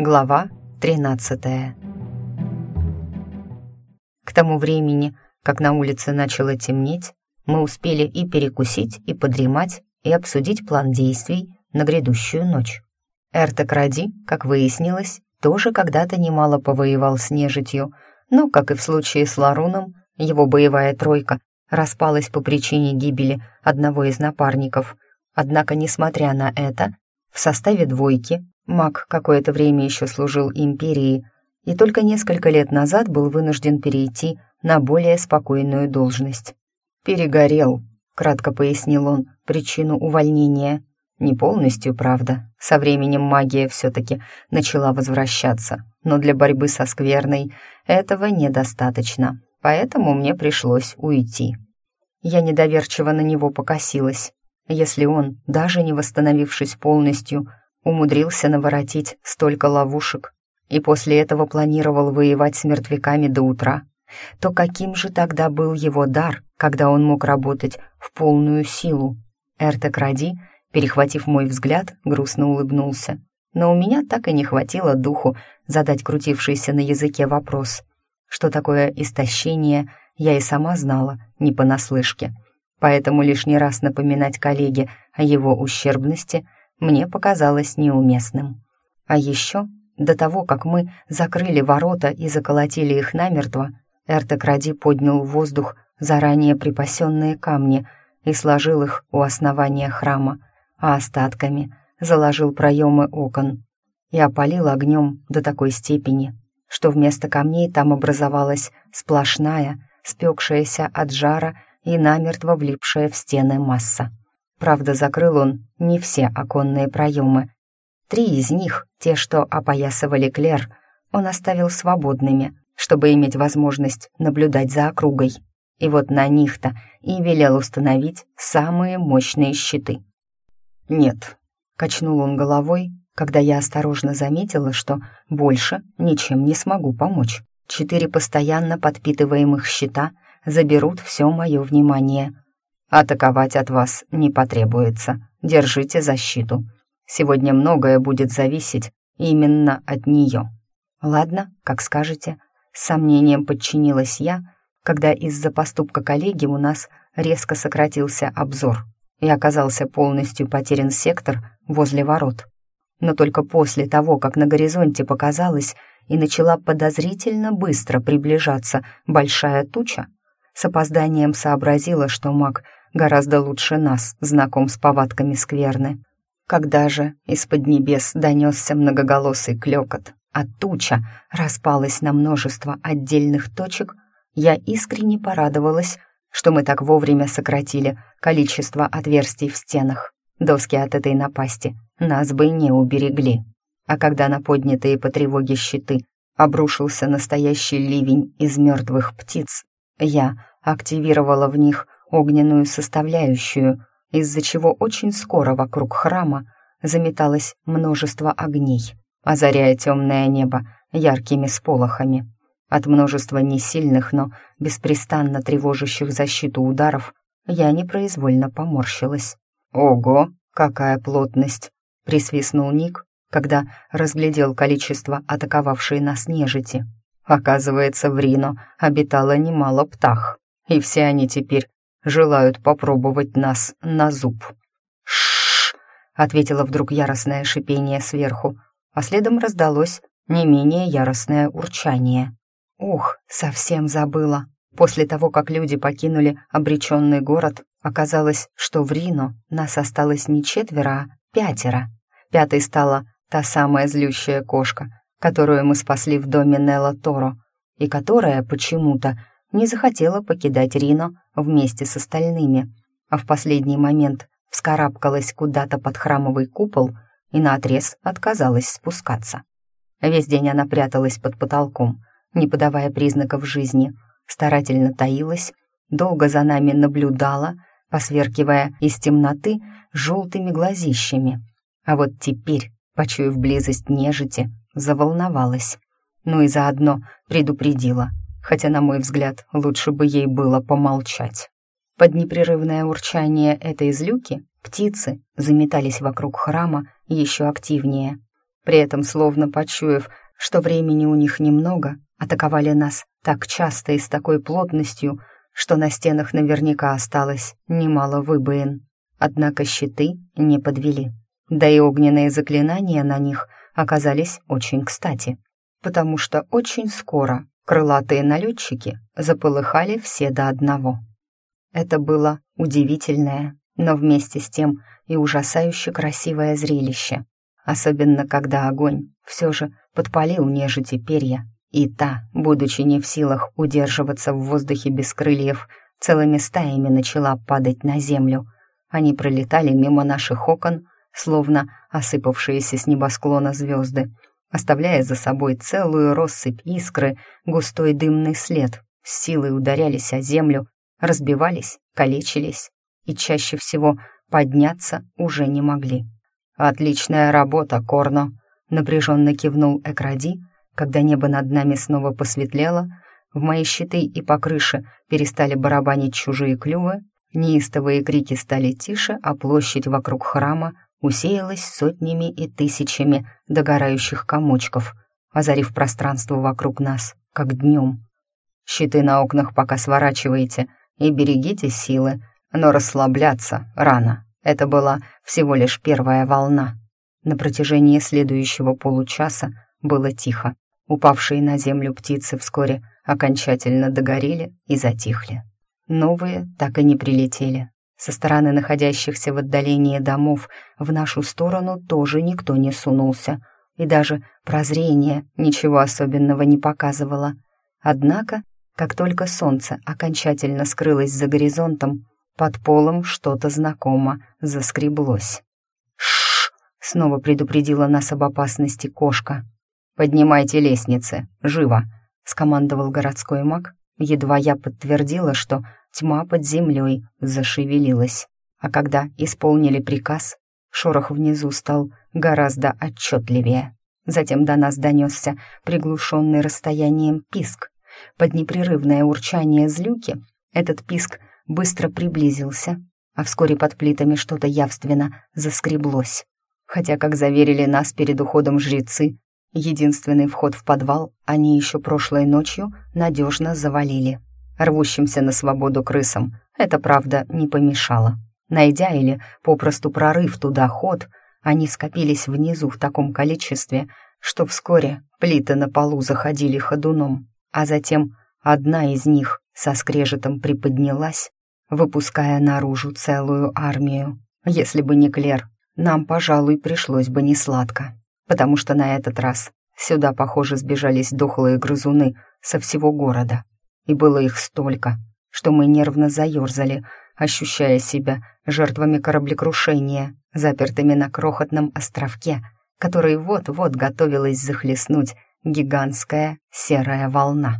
Глава 13 К тому времени, как на улице начало темнеть, мы успели и перекусить, и подремать, и обсудить план действий на грядущую ночь. Эртек Ради, как выяснилось, тоже когда-то немало повоевал с нежитью, но, как и в случае с Ларуном, его боевая тройка распалась по причине гибели одного из напарников. Однако, несмотря на это, в составе двойки маг какое-то время еще служил империи и только несколько лет назад был вынужден перейти на более спокойную должность. «Перегорел», — кратко пояснил он причину увольнения. Не полностью, правда. Со временем магия все-таки начала возвращаться, но для борьбы со скверной этого недостаточно, поэтому мне пришлось уйти. Я недоверчиво на него покосилась. Если он, даже не восстановившись полностью, умудрился наворотить столько ловушек и после этого планировал воевать с мертвяками до утра, то каким же тогда был его дар, когда он мог работать в полную силу? Эртек Ради, перехватив мой взгляд, грустно улыбнулся. Но у меня так и не хватило духу задать крутившийся на языке вопрос. Что такое истощение, я и сама знала, не понаслышке. Поэтому лишний раз напоминать коллеге о его ущербности мне показалось неуместным. А еще, до того, как мы закрыли ворота и заколотили их намертво, Эртекради поднял в воздух заранее припасенные камни и сложил их у основания храма, а остатками заложил проемы окон и опалил огнем до такой степени, что вместо камней там образовалась сплошная, спекшаяся от жара и намертво влипшая в стены масса. Правда, закрыл он не все оконные проемы. Три из них, те, что опоясывали Клер, он оставил свободными, чтобы иметь возможность наблюдать за округой. И вот на них-то и велел установить самые мощные щиты. «Нет», — качнул он головой, когда я осторожно заметила, что больше ничем не смогу помочь. Четыре постоянно подпитываемых щита заберут все мое внимание. Атаковать от вас не потребуется. Держите защиту. Сегодня многое будет зависеть именно от нее. Ладно, как скажете. С сомнением подчинилась я, когда из-за поступка коллеги у нас резко сократился обзор и оказался полностью потерян сектор возле ворот. Но только после того, как на горизонте показалась и начала подозрительно быстро приближаться большая туча, с опозданием сообразила, что маг гораздо лучше нас знаком с повадками скверны. Когда же из-под небес донесся многоголосый клёкот, а туча распалась на множество отдельных точек, я искренне порадовалась, что мы так вовремя сократили количество отверстий в стенах. Доски от этой напасти нас бы не уберегли. А когда на поднятые по тревоге щиты обрушился настоящий ливень из мертвых птиц, я активировала в них огненную составляющую, из-за чего очень скоро вокруг храма заметалось множество огней, озаряя темное небо яркими сполохами. От множества несильных, но беспрестанно тревожащих защиту ударов я непроизвольно поморщилась. «Ого, какая плотность!» — присвистнул Ник, когда разглядел количество атаковавшей нас нежити. Оказывается, в Рино обитало немало птах, и все они теперь желают попробовать нас на зуб. Шш! ответило вдруг яростное шипение сверху, а следом раздалось не менее яростное урчание. Ух, совсем забыла. После того, как люди покинули обреченный город, оказалось, что в Рино нас осталось не четверо, а пятеро. Пятой стала та самая злющая кошка, которую мы спасли в доме Нелла Торо, и которая почему-то не захотела покидать Рино вместе с остальными, а в последний момент вскарабкалась куда-то под храмовый купол и наотрез отказалась спускаться. Весь день она пряталась под потолком, не подавая признаков жизни, старательно таилась, долго за нами наблюдала, посверкивая из темноты желтыми глазищами. А вот теперь почуяв близость нежити, заволновалась. Ну и заодно предупредила, хотя, на мой взгляд, лучше бы ей было помолчать. Под непрерывное урчание этой злюки птицы заметались вокруг храма еще активнее. при этом словно почуяв, что времени у них немного, атаковали нас так часто и с такой плотностью, что на стенах наверняка осталось немало выбоин. Однако щиты не подвели. Да и огненные заклинания на них оказались очень кстати, потому что очень скоро крылатые налетчики заполыхали все до одного. Это было удивительное, но вместе с тем и ужасающе красивое зрелище, особенно когда огонь все же подпалил нежити перья, и та, будучи не в силах удерживаться в воздухе без крыльев, целыми стаями начала падать на землю. Они пролетали мимо наших окон, словно осыпавшиеся с небосклона звезды, оставляя за собой целую россыпь искры, густой дымный след, с силой ударялись о землю, разбивались, калечились и чаще всего подняться уже не могли. «Отличная работа, Корно!» — напряженно кивнул Экради, когда небо над нами снова посветлело, в мои щиты и по крыше перестали барабанить чужие клювы, неистовые крики стали тише, а площадь вокруг храма усеялась сотнями и тысячами догорающих комочков, озарив пространство вокруг нас, как днем. Щиты на окнах пока сворачиваете и берегите силы, но расслабляться рано. Это была всего лишь первая волна. На протяжении следующего получаса было тихо. Упавшие на землю птицы вскоре окончательно догорели и затихли. Новые так и не прилетели. Со стороны находящихся в отдалении домов в нашу сторону тоже никто не сунулся, и даже прозрение ничего особенного не показывало. Однако, как только солнце окончательно скрылось за горизонтом, под полом что-то знакомо заскреблось. «Шш!» — снова предупредила нас об опасности кошка. «Поднимайте лестницы, живо!» — скомандовал городской маг. Едва я подтвердила, что тьма под землей зашевелилась. А когда исполнили приказ, шорох внизу стал гораздо отчетливее. Затем до нас донесся приглушенный расстоянием писк. Под непрерывное урчание злюки этот писк быстро приблизился, а вскоре под плитами что-то явственно заскреблось. Хотя, как заверили нас перед уходом жрецы, единственный вход в подвал они еще прошлой ночью надежно завалили. Рвущимся на свободу крысам это, правда, не помешало. Найдя или попросту прорыв туда ход, они скопились внизу в таком количестве, что вскоре плиты на полу заходили ходуном, а затем одна из них со скрежетом приподнялась выпуская наружу целую армию. Если бы не Клер, нам, пожалуй, пришлось бы несладко, потому что на этот раз сюда, похоже, сбежались дохлые грызуны со всего города. И было их столько, что мы нервно заерзали, ощущая себя жертвами кораблекрушения, запертыми на крохотном островке, который вот-вот готовилась захлестнуть гигантская серая волна.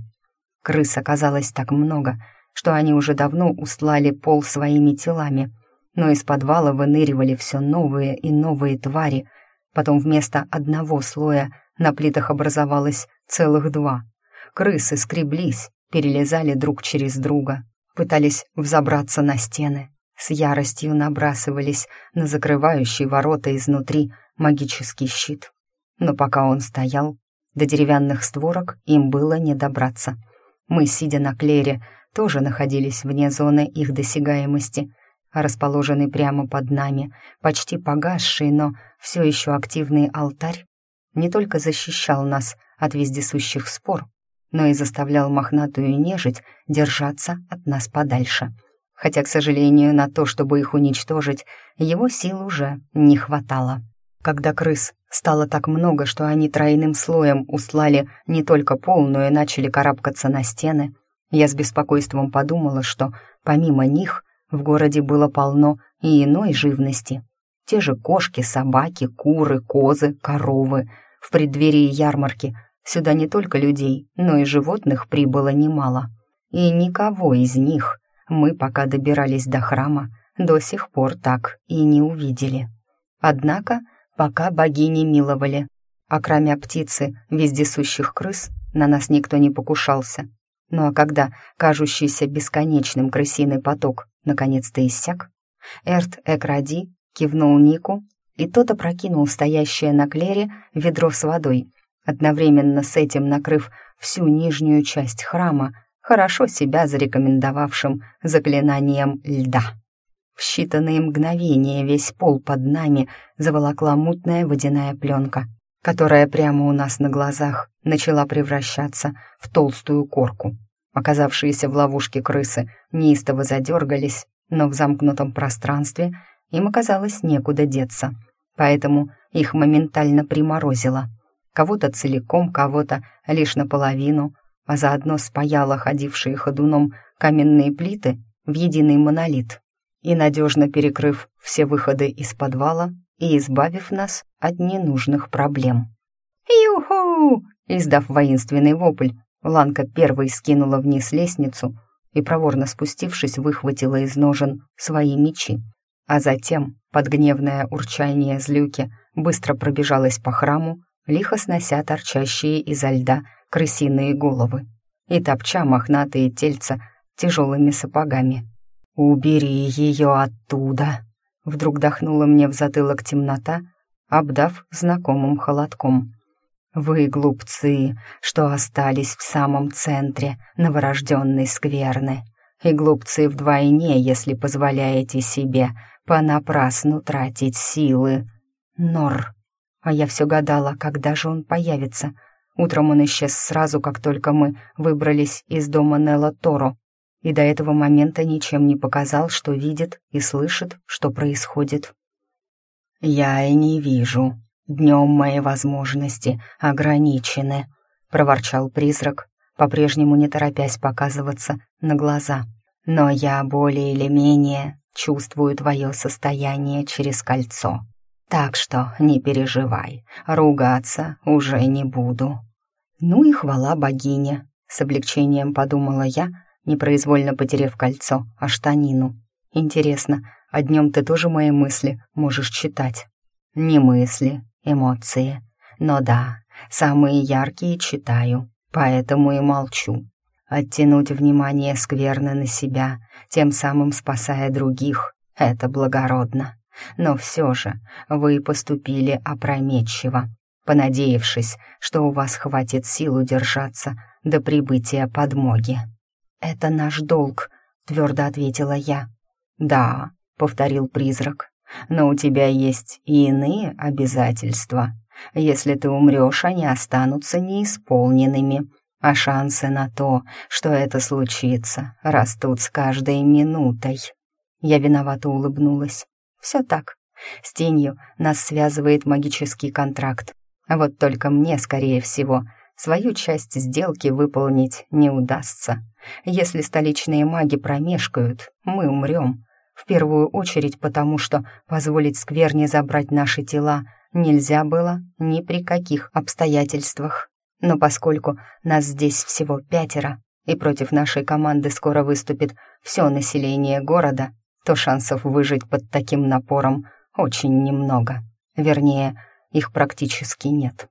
Крыс оказалось так много — что они уже давно услали пол своими телами, но из подвала выныривали все новые и новые твари. Потом вместо одного слоя на плитах образовалось целых два. Крысы скреблись, перелезали друг через друга, пытались взобраться на стены, с яростью набрасывались на закрывающий ворота изнутри магический щит. Но пока он стоял, до деревянных створок им было не добраться. Мы, сидя на клере, тоже находились вне зоны их досягаемости, а расположенный прямо под нами, почти погасший, но все еще активный алтарь не только защищал нас от вездесущих спор, но и заставлял мохнатую нежить держаться от нас подальше. Хотя, к сожалению, на то, чтобы их уничтожить, его сил уже не хватало. Когда крыс стало так много, что они тройным слоем услали не только полную и начали карабкаться на стены, я с беспокойством подумала, что помимо них в городе было полно и иной живности. Те же кошки, собаки, куры, козы, коровы. В преддверии ярмарки сюда не только людей, но и животных прибыло немало. И никого из них мы, пока добирались до храма, до сих пор так и не увидели. Однако пока богини миловали, а кроме птицы вездесущих крыс на нас никто не покушался. Ну а когда кажущийся бесконечным крысиный поток наконец-то иссяк, Эрт Экради кивнул Нику, и тот опрокинул стоящее на клере ведро с водой, одновременно с этим накрыв всю нижнюю часть храма, хорошо себя зарекомендовавшим заклинанием льда. В считанные мгновения весь пол под нами заволокла мутная водяная пленка, которая прямо у нас на глазах начала превращаться в толстую корку. Оказавшиеся в ловушке крысы неистово задергались, но в замкнутом пространстве им оказалось некуда деться, поэтому их моментально приморозило. Кого-то целиком, кого-то лишь наполовину, а заодно спаяло ходившие ходуном каменные плиты в единый монолит и надежно перекрыв все выходы из подвала и избавив нас от ненужных проблем. «Юху!» Издав воинственный вопль, Ланка первой скинула вниз лестницу и, проворно спустившись, выхватила из ножен свои мечи, а затем, под гневное урчание злюки, быстро пробежалась по храму, лихо снося торчащие изо льда крысиные головы и топча мохнатые тельца тяжелыми сапогами. «Убери ее оттуда!» Вдруг дохнула мне в затылок темнота, обдав знакомым холодком. «Вы, глупцы, что остались в самом центре новорожденной скверны, и глупцы вдвойне, если позволяете себе понапрасну тратить силы. Нор!» А я все гадала, когда же он появится. Утром он исчез сразу, как только мы выбрались из дома Нелла Торо, и до этого момента ничем не показал, что видит и слышит, что происходит. «Я и не вижу. Днем мои возможности ограничены», — проворчал призрак, по-прежнему не торопясь показываться на глаза. «Но я более или менее чувствую твое состояние через кольцо. Так что не переживай, ругаться уже не буду». «Ну и хвала богине», — с облегчением подумала я, — непроизвольно потеряв кольцо, а штанину. Интересно, а днем ты тоже мои мысли можешь читать? Не мысли, эмоции. Но да, самые яркие читаю, поэтому и молчу. Оттянуть внимание скверно на себя, тем самым спасая других, это благородно. Но все же вы поступили опрометчиво, понадеявшись, что у вас хватит сил удержаться до прибытия подмоги. «Это наш долг», — твердо ответила я. «Да», — повторил призрак, «но у тебя есть и иные обязательства. Если ты умрешь, они останутся неисполненными, а шансы на то, что это случится, растут с каждой минутой». Я виновато улыбнулась. «Все так. С тенью нас связывает магический контракт. Вот только мне, скорее всего, свою часть сделки выполнить не удастся. Если столичные маги промешкают, мы умрем. В первую очередь потому, что позволить скверне забрать наши тела нельзя было ни при каких обстоятельствах. Но поскольку нас здесь всего пятеро, и против нашей команды скоро выступит все население города, то шансов выжить под таким напором очень немного. Вернее, их практически нет.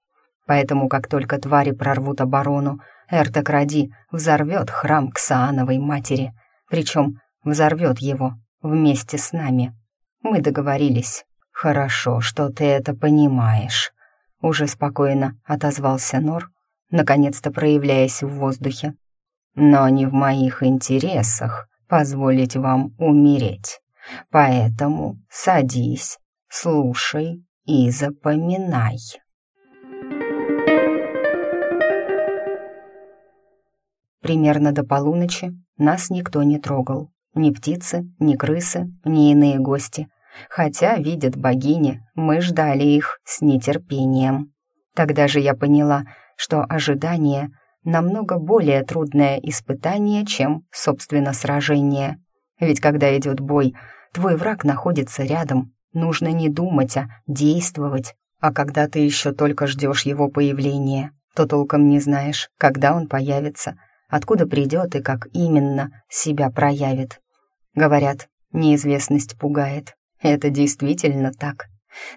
Поэтому, как только твари прорвут оборону, Эртокради взорвет храм Ксаановой матери, причем взорвет его вместе с нами. Мы договорились. «Хорошо, что ты это понимаешь», — уже спокойно отозвался Нор, наконец-то проявляясь в воздухе. «Но не в моих интересах позволить вам умереть. Поэтому садись, слушай и запоминай». Примерно до полуночи нас никто не трогал. Ни птицы, ни крысы, ни иные гости. Хотя, видят богини, мы ждали их с нетерпением. Тогда же я поняла, что ожидание намного более трудное испытание, чем, собственно, сражение. Ведь когда идет бой, твой враг находится рядом. Нужно не думать, а действовать. А когда ты еще только ждешь его появления, то толком не знаешь, когда он появится — откуда придет и как именно себя проявит. Говорят, неизвестность пугает. Это действительно так.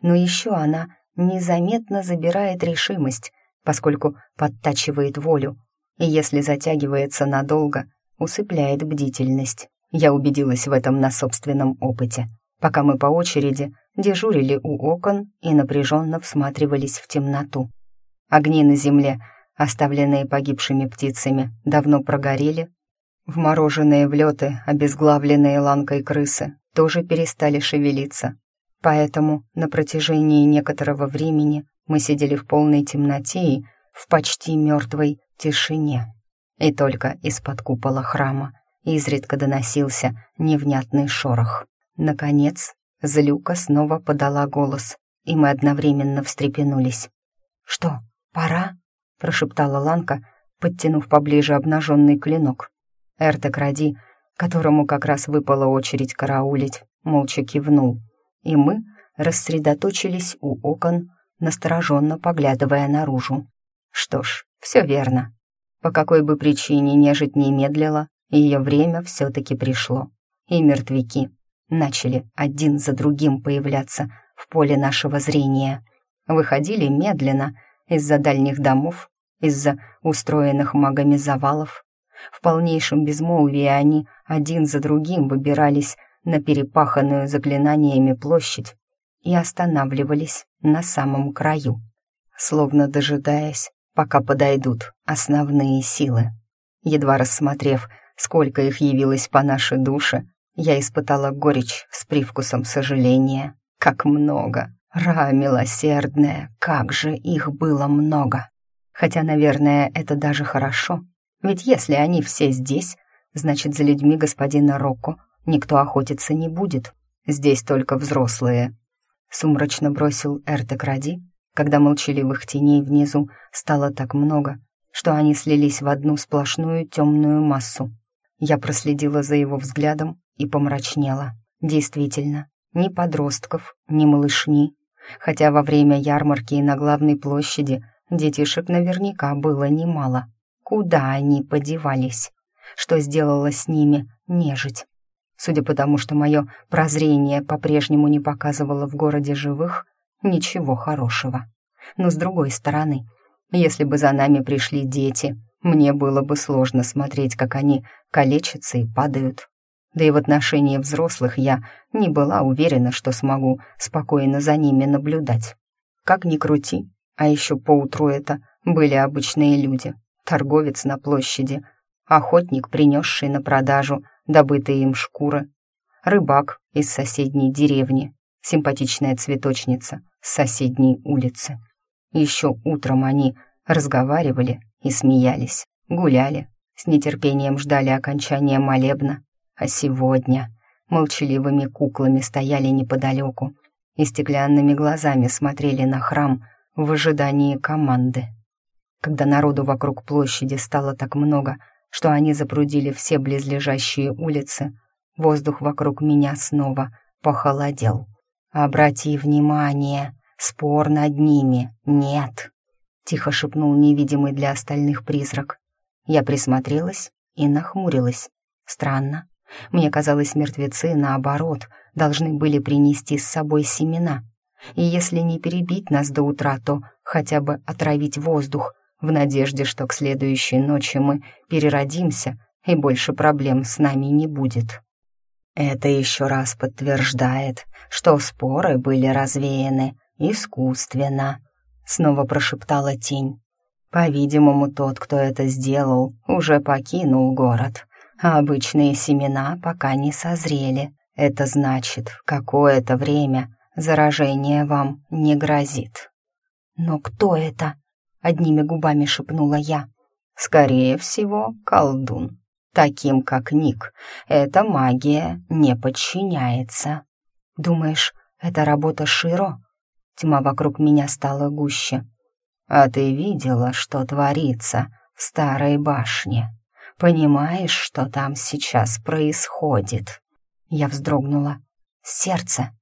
Но еще она незаметно забирает решимость, поскольку подтачивает волю, и если затягивается надолго, усыпляет бдительность. Я убедилась в этом на собственном опыте, пока мы по очереди дежурили у окон и напряженно всматривались в темноту. Огни на земле, оставленные погибшими птицами, давно прогорели. Вмороженные в лёты, обезглавленные ланкой крысы тоже перестали шевелиться. Поэтому на протяжении некоторого времени мы сидели в полной темноте и в почти мертвой тишине. И только из-под купола храма изредка доносился невнятный шорох. Наконец, Злюка снова подала голос, и мы одновременно встрепенулись. «Что, пора?» — прошептала Ланка, подтянув поближе обнаженный клинок. Эртек Ради, которому как раз выпала очередь караулить, молча кивнул, и мы рассредоточились у окон, настороженно поглядывая наружу. Что ж, все верно. По какой бы причине нежить не медлила, ее время все-таки пришло. И мертвяки начали один за другим появляться в поле нашего зрения. Выходили медленно из-за дальних домов, из-за устроенных магами завалов. В полнейшем безмолвии они один за другим выбирались на перепаханную заклинаниями площадь и останавливались на самом краю, словно дожидаясь, пока подойдут основные силы. Едва рассмотрев, сколько их явилось по нашей душе, я испытала горечь с привкусом сожаления. Как много! Ра, милосердная, как же их было много! Хотя, наверное, это даже хорошо. Ведь если они все здесь, значит, за людьми господина Рокко никто охотиться не будет. Здесь только взрослые. Сумрачно бросил Эртекради, когда молчаливых теней внизу стало так много, что они слились в одну сплошную темную массу. Я проследила за его взглядом и помрачнела. Действительно, ни подростков, ни малышни. Хотя во время ярмарки и на главной площади детишек наверняка было немало. Куда они подевались? Что сделала с ними нежить? Судя по тому, что мое прозрение по-прежнему не показывало в городе живых, ничего хорошего. Но с другой стороны, если бы за нами пришли дети, мне было бы сложно смотреть, как они калечатся и падают. Да и в отношении взрослых я не была уверена, что смогу спокойно за ними наблюдать. Как ни крути, а еще поутру это были обычные люди. Торговец на площади, охотник, принесший на продажу добытые им шкуры, рыбак из соседней деревни, симпатичная цветочница с соседней улицы. Еще утром они разговаривали и смеялись, гуляли, с нетерпением ждали окончания молебна, а сегодня молчаливыми куклами стояли неподалеку и стеклянными глазами смотрели на храм в ожидании команды. Когда народу вокруг площади стало так много, что они запрудили все близлежащие улицы, воздух вокруг меня снова похолодел. «Обрати внимание, спор над ними нет», — тихо шепнул невидимый для остальных призрак. Я присмотрелась и нахмурилась. Странно, мне казалось, мертвецы, наоборот, должны были принести с собой семена. И если не перебить нас до утра, то хотя бы отравить воздух, в надежде, что к следующей ночи мы переродимся, и больше проблем с нами не будет. Это еще раз подтверждает, что споры были развеяны искусственно, снова прошептала тень. По-видимому, тот, кто это сделал, уже покинул город а обычные семена пока не созрели. Это значит, какое-то время заражение вам не грозит. «Но кто это?» — одними губами шепнула я. «Скорее всего, колдун. Таким, как Ник, эта магия не подчиняется. Думаешь, это работа Широ?» Тьма вокруг меня стала гуще. «А ты видела, что творится в старой башне?» Понимаешь, что там сейчас происходит?» Я вздрогнула. «Сердце?»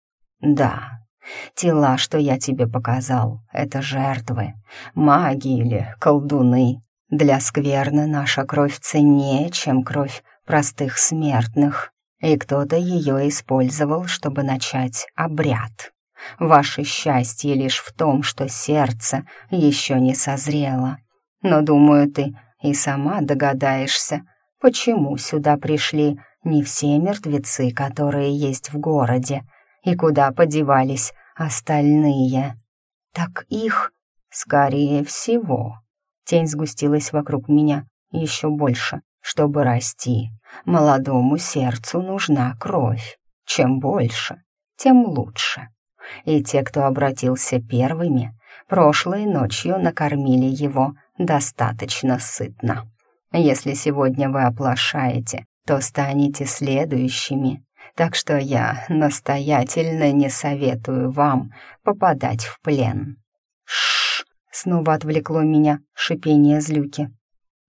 «Да. Тела, что я тебе показал, это жертвы, маги или колдуны. Для скверны наша кровь ценнее, чем кровь простых смертных, и кто-то ее использовал, чтобы начать обряд. Ваше счастье лишь в том, что сердце еще не созрело. Но, думаю, ты и сама догадаешься, почему сюда пришли не все мертвецы, которые есть в городе. И куда подевались остальные? Так их, скорее всего. Тень сгустилась вокруг меня еще больше. Чтобы расти, молодому сердцу нужна кровь. Чем больше, тем лучше. И те, кто обратился первыми, прошлой ночью накормили его достаточно сытно. Если сегодня вы оплошаете, то станете следующими. Так что я настоятельно не советую вам попадать в плен. Шш! Снова отвлекло меня шипение злюки.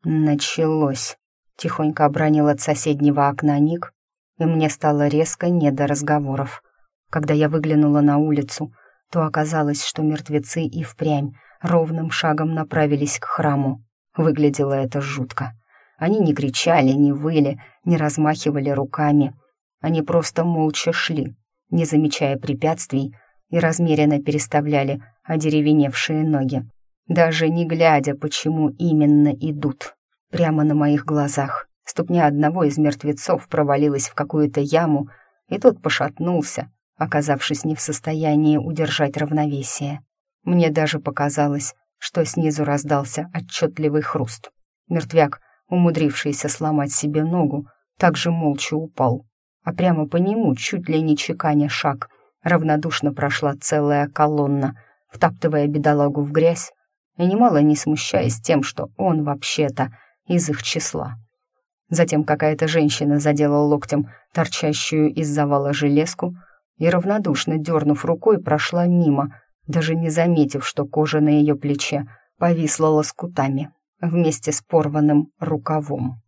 Началось. Тихонько обронил от соседнего окна Ник, и мне стало резко не до разговоров. Когда я выглянула на улицу, то оказалось, что мертвецы и впрямь ровным шагом направились к храму. Выглядело это жутко. Они не кричали, не выли, не размахивали руками. Они просто молча шли, не замечая препятствий, и размеренно переставляли одеревеневшие ноги, даже не глядя, почему именно идут. Прямо на моих глазах ступня одного из мертвецов провалилась в какую-то яму, и тот пошатнулся, оказавшись не в состоянии удержать равновесие. Мне даже показалось, что снизу раздался отчетливый хруст. Мертвяк, умудрившийся сломать себе ногу, также молча упал, а прямо по нему, чуть ли не чеканя шаг, равнодушно прошла целая колонна, втаптывая бедолагу в грязь и немало не смущаясь тем, что он вообще-то из их числа. Затем какая-то женщина задела локтем торчащую из завала железку и, равнодушно дернув рукой, прошла мимо, даже не заметив, что кожа на ее плече повисла лоскутами вместе с порванным рукавом.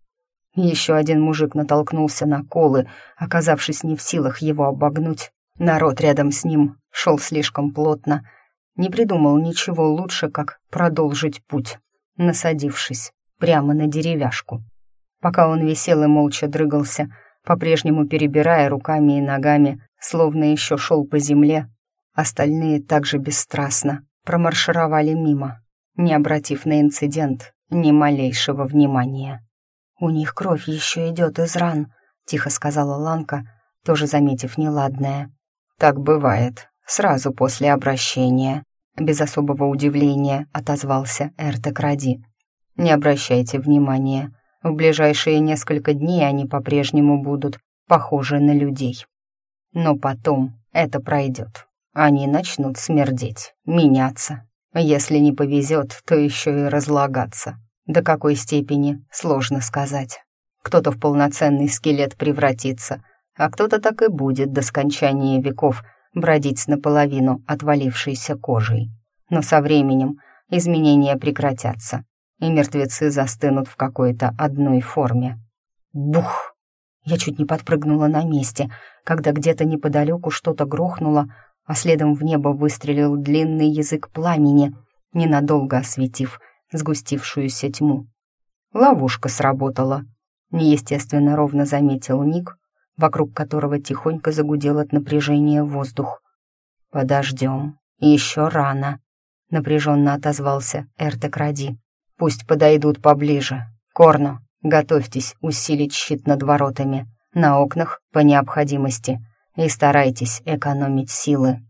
Еще один мужик натолкнулся на колы, оказавшись не в силах его обогнуть. Народ рядом с ним шел слишком плотно, не придумал ничего лучше, как продолжить путь, насадившись прямо на деревяшку. Пока он висел и молча дрыгался, по-прежнему перебирая руками и ногами, словно еще шел по земле, остальные также бесстрастно промаршировали мимо, не обратив на инцидент ни малейшего внимания. «У них кровь еще идет из ран», — тихо сказала Ланка, тоже заметив неладное. «Так бывает, сразу после обращения», — без особого удивления отозвался Эртек Ради. Не обращайте внимания. В ближайшие несколько дней они по-прежнему будут похожи на людей. Но потом это пройдет. Они начнут смердеть, меняться. Если не повезет, то еще и разлагаться. До какой степени, сложно сказать. Кто-то в полноценный скелет превратится, а кто-то так и будет до скончания веков бродить с наполовину отвалившейся кожей. Но со временем изменения прекратятся, и мертвецы застынут в какой-то одной форме. Бух! Я чуть не подпрыгнула на месте, когда где-то неподалеку что-то грохнуло, а следом в небо выстрелил длинный язык пламени, ненадолго осветив сгустившуюся тьму. Ловушка сработала. Неестественно ровно заметил Ник, вокруг которого тихонько загудел от напряжения воздух. «Подождем, еще рано», — напряженно отозвался Эртек Ради. Пусть подойдут поближе. Корно, готовьтесь усилить щит над воротами, на окнах по необходимости, и старайтесь экономить силы».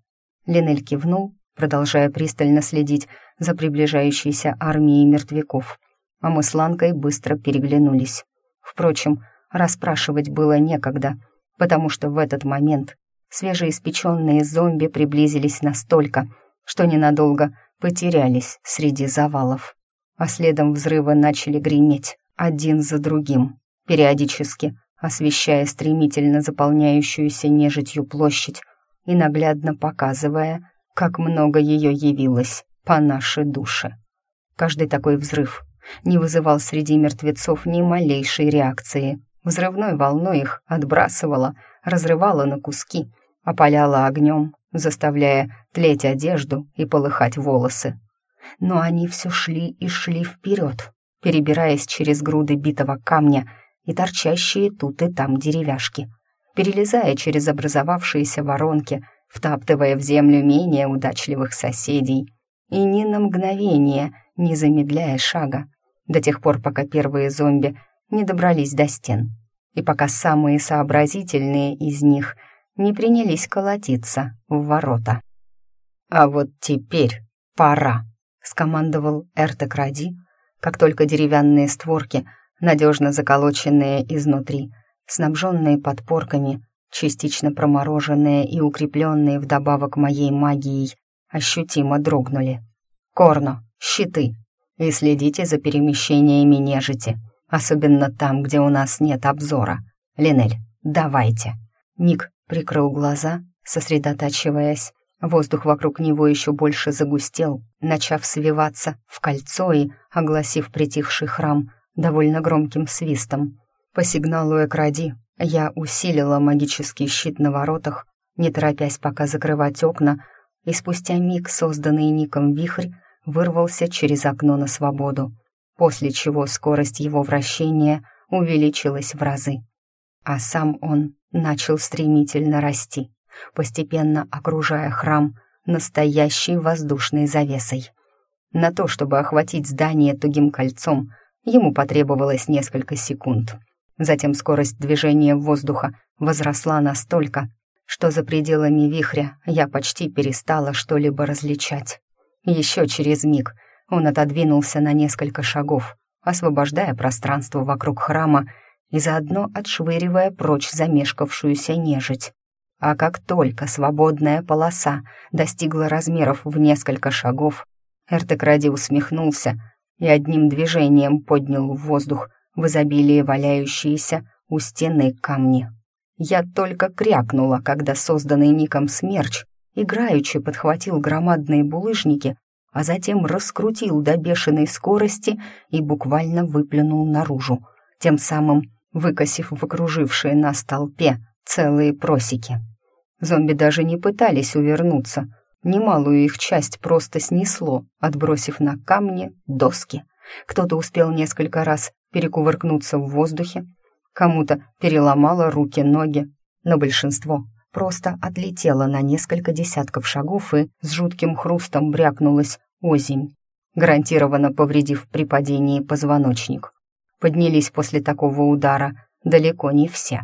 Линель кивнул, продолжая пристально следить за приближающейся армией мертвяков, а мы с Ланкой быстро переглянулись. Впрочем, расспрашивать было некогда, потому что в этот момент свежеиспеченные зомби приблизились настолько, что ненадолго потерялись среди завалов. А следом взрывы начали греметь один за другим, периодически освещая стремительно заполняющуюся нежитью площадь и наглядно показывая, как много ее явилось по нашей душе. Каждый такой взрыв не вызывал среди мертвецов ни малейшей реакции. Взрывной волной их отбрасывало, разрывало на куски, опаляло огнем, заставляя тлеть одежду и полыхать волосы но они все шли и шли вперед, перебираясь через груды битого камня и торчащие тут и там деревяшки, перелезая через образовавшиеся воронки, втаптывая в землю менее удачливых соседей и ни на мгновение не замедляя шага, до тех пор, пока первые зомби не добрались до стен, и пока самые сообразительные из них не принялись колотиться в ворота. «А вот теперь пора», — скомандовал Эртекради, как только деревянные створки, надежно заколоченные изнутри, снабженные подпорками, частично промороженные и укрепленные вдобавок моей магией, ощутимо дрогнули. «Корно, щиты, и следите за перемещениями нежити, особенно там, где у нас нет обзора. Линель, давайте». Ник прикрыл глаза, сосредотачиваясь. Воздух вокруг него еще больше загустел, начав свиваться в кольцо и огласив притихший храм довольно громким свистом. По сигналу Экради я усилила магический щит на воротах, не торопясь пока закрывать окна, и спустя миг созданный Ником вихрь вырвался через окно на свободу, после чего скорость его вращения увеличилась в разы. А сам он начал стремительно расти, постепенно окружая храм настоящей воздушной завесой. На то, чтобы охватить здание тугим кольцом, ему потребовалось несколько секунд. Затем скорость движения воздуха возросла настолько, что за пределами вихря я почти перестала что-либо различать. Еще через миг он отодвинулся на несколько шагов, освобождая пространство вокруг храма и заодно отшвыривая прочь замешкавшуюся нежить. А как только свободная полоса достигла размеров в несколько шагов, Эртекради усмехнулся и одним движением поднял в воздух в изобилии валяющиеся у стены камни. Я только крякнула, когда созданный Ником смерч играючи подхватил громадные булыжники, а затем раскрутил до бешеной скорости и буквально выплюнул наружу, тем самым выкосив в окружившие нас толпе целые просеки. Зомби даже не пытались увернуться, немалую их часть просто снесло, отбросив на камни, доски. Кто-то успел несколько раз перекувыркнуться в воздухе, кому-то переломало руки-ноги, но большинство просто отлетело на несколько десятков шагов и с жутким хрустом брякнулось озимь, гарантированно повредив при падении позвоночник. Поднялись после такого удара далеко не все.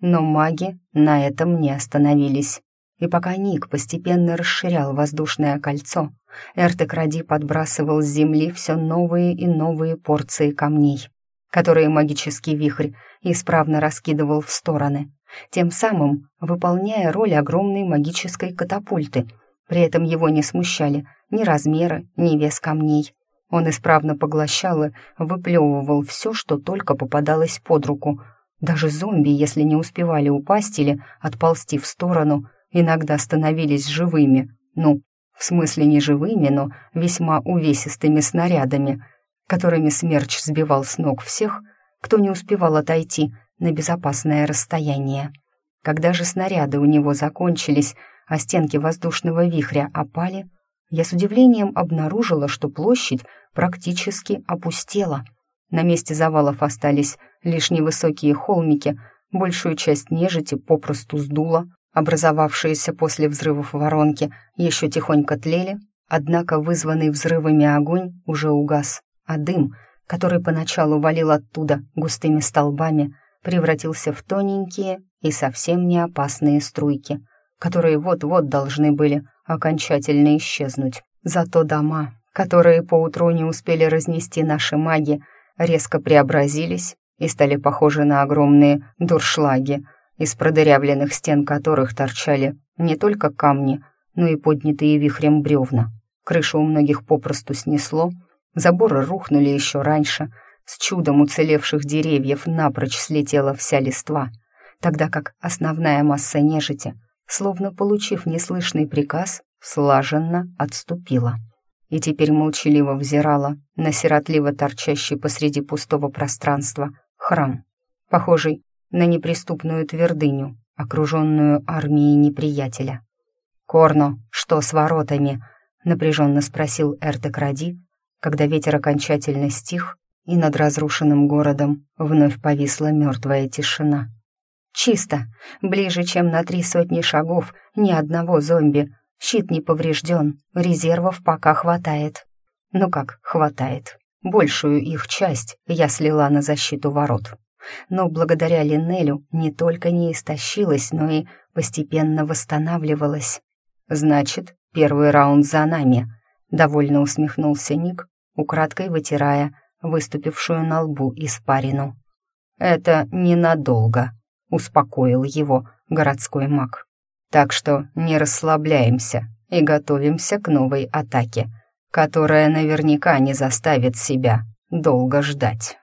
Но маги на этом не остановились. И пока Ник постепенно расширял воздушное кольцо, Эртекради подбрасывал с земли все новые и новые порции камней, которые магический вихрь исправно раскидывал в стороны, тем самым выполняя роль огромной магической катапульты. При этом его не смущали ни размеры, ни вес камней. Он исправно поглощал и выплевывал все, что только попадалось под руку. Даже зомби, если не успевали упасть или отползти в сторону, иногда становились живыми. Ну, в смысле не живыми, но весьма увесистыми снарядами, которыми смерч сбивал с ног всех, кто не успевал отойти на безопасное расстояние. Когда же снаряды у него закончились, а стенки воздушного вихря опали, я с удивлением обнаружила, что площадь практически опустела. На месте завалов остались лишь невысокие холмики, большую часть нежити попросту сдуло, образовавшиеся после взрывов воронки еще тихонько тлели, однако вызванный взрывами огонь уже угас, а дым, который поначалу валил оттуда густыми столбами, превратился в тоненькие и совсем не опасные струйки, которые вот-вот должны были окончательно исчезнуть. Зато дома, которые поутру не успели разнести наши маги, резко преобразились и стали похожи на огромные дуршлаги, из продырявленных стен которых торчали не только камни, но и поднятые вихрем бревна. Крышу у многих попросту снесло, заборы рухнули еще раньше — с чудом уцелевших деревьев напрочь слетела вся листва, тогда как основная масса нежити, словно получив неслышный приказ, слаженно отступила. И теперь молчаливо взирала на сиротливо торчащий посреди пустого пространства храм, похожий на неприступную твердыню, окруженную армией неприятеля. «Корно, что с воротами?» — напряженно спросил Эртекради, когда ветер окончательно стих, и над разрушенным городом вновь повисла мертвая тишина. «Чисто. Ближе, чем на три сотни шагов, ни одного зомби. Щит не поврежден, резервов пока хватает». «Ну как хватает? Большую их часть я слила на защиту ворот. но благодаря Линнелю не только не истощилась, но и постепенно восстанавливалась. «Значит, первый раунд за нами», — довольно усмехнулся Ник, украдкой вытирая выступившую на лбу испарину. «Это ненадолго», — успокоил его городской маг. «Так что не расслабляемся и готовимся к новой атаке, которая наверняка не заставит себя долго ждать».